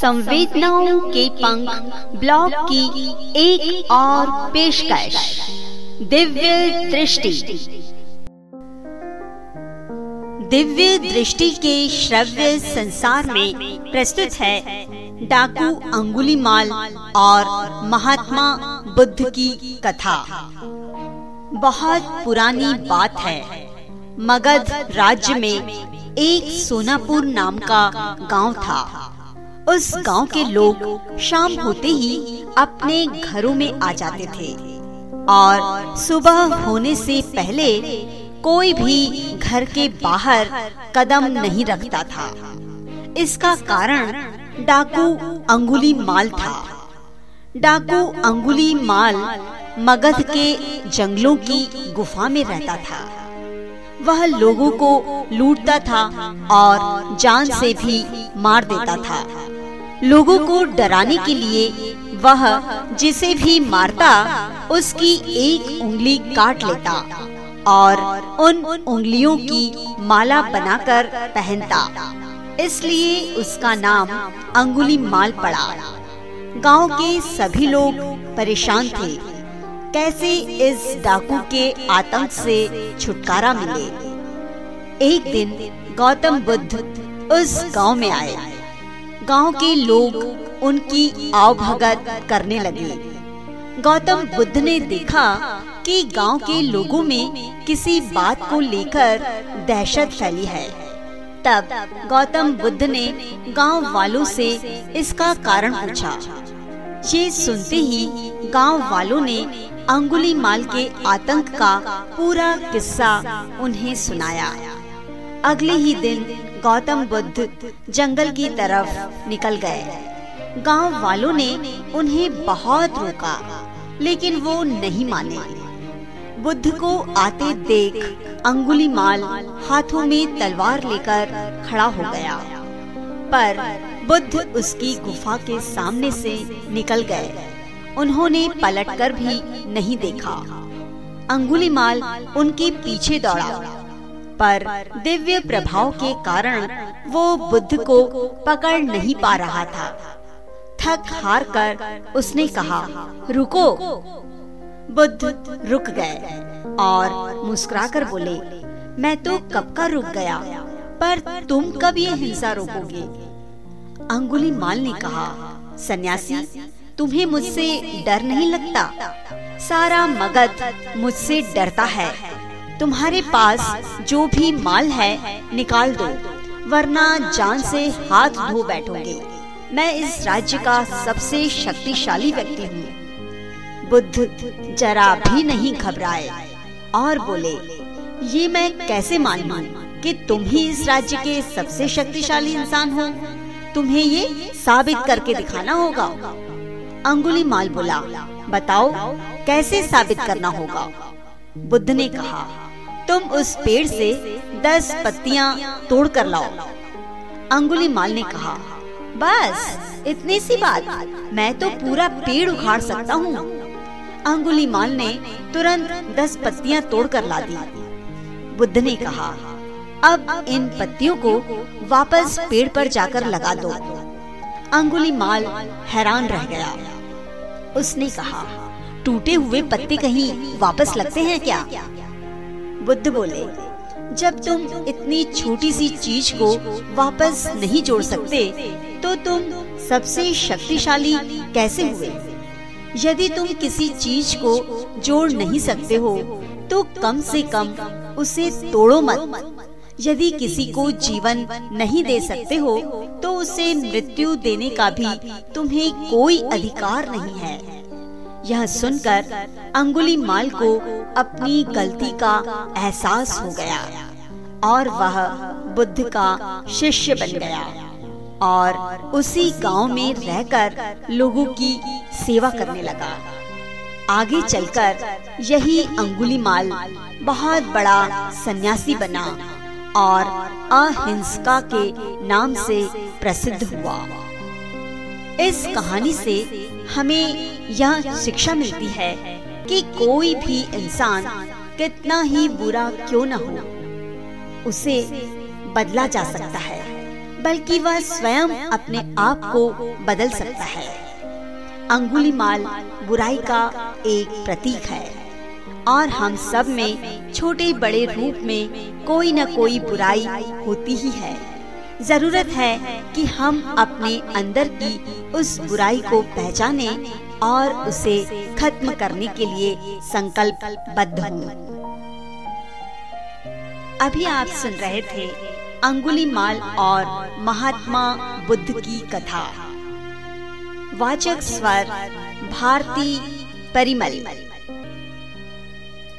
संवेदनाओं के पंख ब्लॉग की एक और पेशकश। दिव्य दृष्टि। दिव्य दृष्टि के श्रव्य संसार में प्रस्तुत है डाकू अंगुलीमाल और महात्मा बुद्ध की कथा। बहुत पुरानी बात है। मगध राज्य में एक सोनापुर नाम का गाँव था। उस गाँव के लोग शाम होते ही अपने घरों में आ जाते थे। और सुबह होने से पहले कोई भी घर के बाहर कदम नहीं रखता था। इसका कारण डाकू अंगुली माल था। डाकू अंगुली माल मगध के जंगलों की गुफा में रहता था। वह लोगों को लूटता था और जान से भी मार देता था। लोगों को डराने के लिए, वह जिसे भी मारता, उसकी एक उंगली काट लेता और उन उंगलियों की माला बनाकर पहनता। इसलिए उसका नाम अंगुली माल पड़ा। गाँव के सभी लोग परेशान थे। कैसे इस डाकू के आतंक से छुटकारा मिले? एक दिन गौतम बुद्ध उस गाँव में आए। गाँव के लोग उनकी आवभगत करने लगे। गौतम बुद्ध ने देखा कि गाँव के लोगों में किसी बात को लेकर दहशत फैली है। तब गौतम बुद्ध ने गाँव वालों से इसका कारण पूछा। ये सुनते ही गाँव वालों ने अंगुली माल के आतंक का पूरा किस्सा उन्हें सुनाया। अगले ही दिन गौतम बुद्ध जंगल की तरफ़ निकल गए। गाँव वालों ने उन्हें बहुत रोका, लेकिन वो नहीं माने। बुद्ध को आते देख अंगुली माल हाथों में तलवार लेकर खड़ा हो गया। पर बुद्ध उसकी गुफा के सामने से निकल गए। उन्होंने पलटकर भी नहीं देखा। अंगुली माल उनके पीछे दौड़ा। पर दिव्य प्रभाव के कारण वो बुद्ध को पकड़ नहीं पा रहा था। थक हार कर उसने कहा, रुको। बुद्ध रुक गए और मुस्कुराकर बोले, मैं तो कब का रुक गया, पर तुम कब ये हिंसा रोकोगे? अंगुली माल ने कहा, सन्यासी, तुम्हें मुझसे डर नहीं लगता? सारा मगध मुझसे डरता है। तुम्हारे पास जो भी माल है, निकाल दो, वरना जान से हाथ धो बैठोगे। मैं इस राज्य का सबसे शक्तिशाली व्यक्ति हूँ। बुद्ध जरा भी नहीं घबराए और बोले, ये मैं कैसे मान लू कि तुम ही इस राज्य के सबसे शक्तिशाली इंसान हो? तुम्हें ये साबित करके दिखाना होगा? अंगुली माल बोला, बताओ, कैसे साबित करना होगा? बुद्ध ने कहा तुम उस पेड़ से दस पत्तियाँ तोड़ कर लाओ। अंगुली माल ने कहा, बस, इतनी सी बात। मैं तो पूरा पेड़ उखाड़ सकता हूँ। अंगुली माल ने तुरंत दस पत्तियाँ तोड़ कर ला दी। बुद्ध ने कहा, अब इन पत्तियों को वापस पेड़ पर जाकर लगा दो। अंगुली माल हैरान रह गया। उसने कहा, टूटे हुए पत्ते कहीं वापस लगते हैं क्या? बुद्ध बोले, जब तुम इतनी छोटी सी चीज़ को वापस नहीं जोड़ सकते तो तुम सबसे शक्तिशाली कैसे हुए? यदि तुम किसी चीज़ को जोड़ नहीं सकते हो तो कम से कम उसे तोड़ो मत। यदि किसी को जीवन नहीं दे सकते हो तो उसे मृत्यु देने का भी तुम्हें कोई अधिकार नहीं है। यह सुनकर अंगुली माल को अपनी गलती का एहसास हो गया और वह बुद्ध का शिष्य बन गया और उसी गाँव में रहकर लोगों की सेवा करने लगा। आगे चलकर यही अंगुली माल बहुत बड़ा सन्यासी बना और अहिंसका के नाम से प्रसिद्ध हुआ। इस कहानी से हमें यह शिक्षा मिलती है कि कोई भी इंसान कितना ही बुरा क्यों न हो, उसे बदला जा सकता है, बल्कि वह स्वयं अपने आप को बदल सकता है। अंगुली माल बुराई का एक प्रतीक है, और हम सब में छोटे बड़े रूप में कोई न कोई बुराई होती ही है। ज़रूरत है कि हम अपने अंदर की उस बुराई को पहचाने और उसे खत्म करने के लिए संकल्प बद्ध हों। अभी आप सुन रहे थे अंगुली माल और महात्मा बुद्ध की कथा वाचक स्वर, भारती परिमल